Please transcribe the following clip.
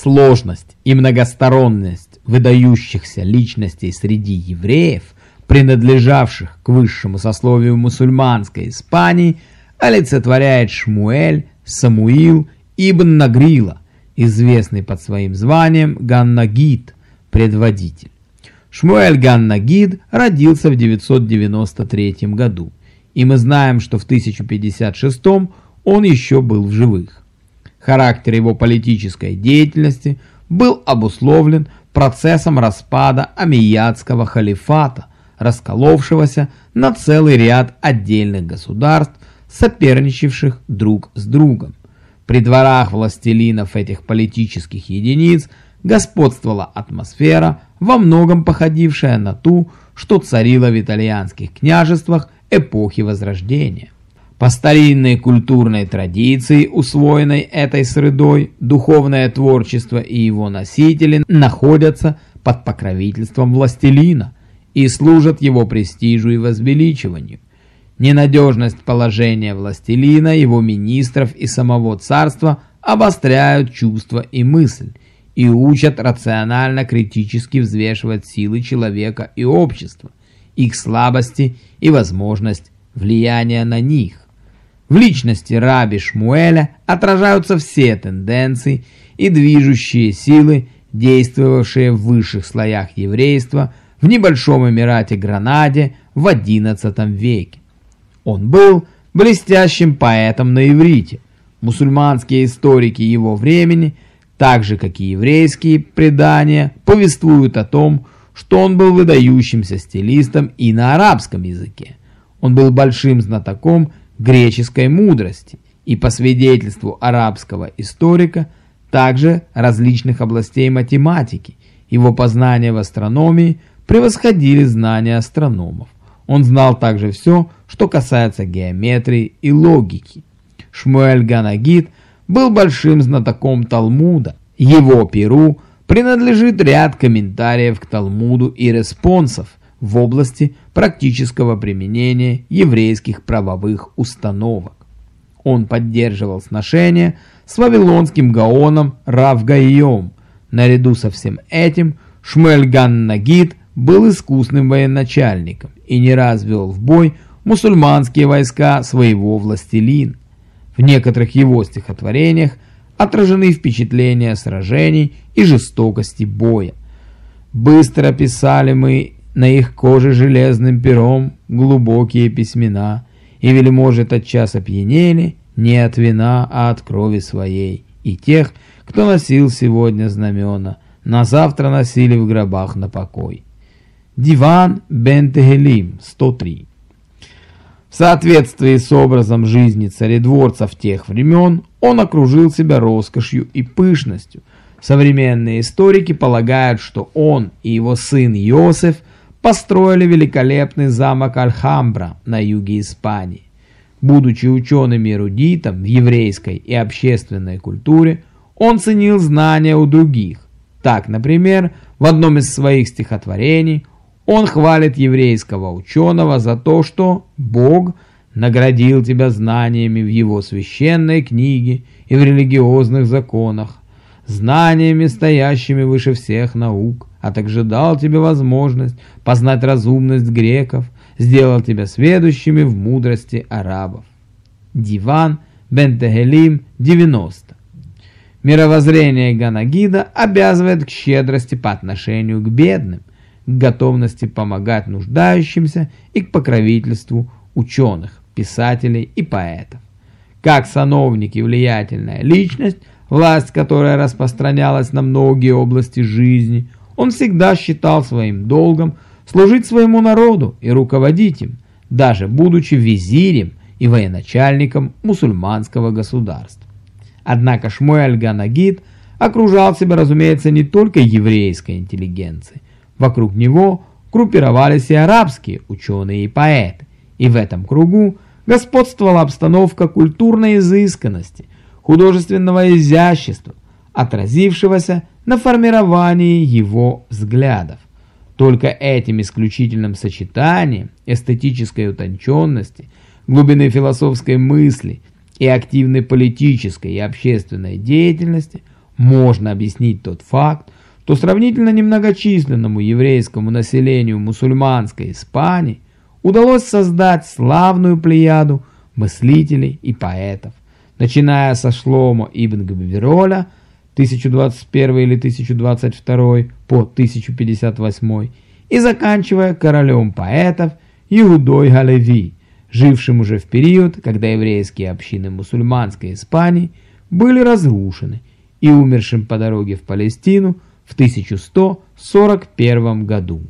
Сложность и многосторонность выдающихся личностей среди евреев, принадлежавших к высшему сословию мусульманской Испании, олицетворяет Шмуэль Самуил ибн Нагрила, известный под своим званием Ганнагид, предводитель. Шмуэль Ганнагид родился в 993 году, и мы знаем, что в 1056 он еще был в живых. Характер его политической деятельности был обусловлен процессом распада Амиядского халифата, расколовшегося на целый ряд отдельных государств, соперничавших друг с другом. При дворах властелинов этих политических единиц господствовала атмосфера, во многом походившая на ту, что царила в итальянских княжествах эпохи Возрождения. По старинной культурной традиции, усвоенной этой средой, духовное творчество и его носители находятся под покровительством властелина и служат его престижу и возвеличиванию. Ненадежность положения властелина, его министров и самого царства обостряют чувства и мысль и учат рационально-критически взвешивать силы человека и общества, их слабости и возможность влияния на них. В личности раби Шмуэля отражаются все тенденции и движущие силы, действовавшие в высших слоях еврейства в небольшом Эмирате Гранаде в XI веке. Он был блестящим поэтом на иврите. Мусульманские историки его времени, так же как и еврейские предания, повествуют о том, что он был выдающимся стилистом и на арабском языке. Он был большим знатоком греческой мудрости и по свидетельству арабского историка также различных областей математики. Его познания в астрономии превосходили знания астрономов. Он знал также все, что касается геометрии и логики. Шмуэль Ганагид был большим знатоком Талмуда. Его перу принадлежит ряд комментариев к Талмуду и респонсов в области практического применения еврейских правовых установок. Он поддерживал сношения с вавилонским гаоном Равгаием. Наряду со всем этим Шмуэль Ганнагид был искусным военачальником и не раз вел в бой мусульманские войска своего властелина. В некоторых его стихотворениях отражены впечатления сражений и жестокости боя. Быстро писали мы на их коже железным пером глубокие письмена, и вельможи тотчас опьянели не от вина, а от крови своей, и тех, кто носил сегодня знамена, на завтра носили в гробах на покой. Диван бен Тегелим, 103. В соответствии с образом жизни царедворцев тех времен, он окружил себя роскошью и пышностью. Современные историки полагают, что он и его сын Йосеф построили великолепный замок Альхамбра на юге Испании. Будучи ученым-эрудитом в еврейской и общественной культуре, он ценил знания у других. Так, например, в одном из своих стихотворений – он хвалит еврейского ученого за то, что Бог наградил тебя знаниями в его священной книге и в религиозных законах, знаниями, стоящими выше всех наук, а также дал тебе возможность познать разумность греков, сделал тебя сведущими в мудрости арабов. Диван Бентегелим 90 Мировоззрение Ганагида обязывает к щедрости по отношению к бедным, к готовности помогать нуждающимся и к покровительству ученых, писателей и поэтов. Как сановник и влиятельная личность, власть которая распространялась на многие области жизни, он всегда считал своим долгом служить своему народу и руководить им, даже будучи визирем и военачальником мусульманского государства. Однако Шмуэль Ганагид окружал себя, разумеется, не только еврейской интеллигенцией, Вокруг него группировались и арабские ученые и поэты, и в этом кругу господствовала обстановка культурной изысканности, художественного изящества, отразившегося на формировании его взглядов. Только этим исключительным сочетанием эстетической утонченности, глубины философской мысли и активной политической и общественной деятельности можно объяснить тот факт, что сравнительно немногочисленному еврейскому населению мусульманской Испании удалось создать славную плеяду мыслителей и поэтов, начиная со Шлома ибн Габироля 1021 или 1022 по 1058 и заканчивая королем поэтов Иудой Галеви, жившим уже в период, когда еврейские общины мусульманской Испании были разрушены и умершим по дороге в Палестину в 1141 году.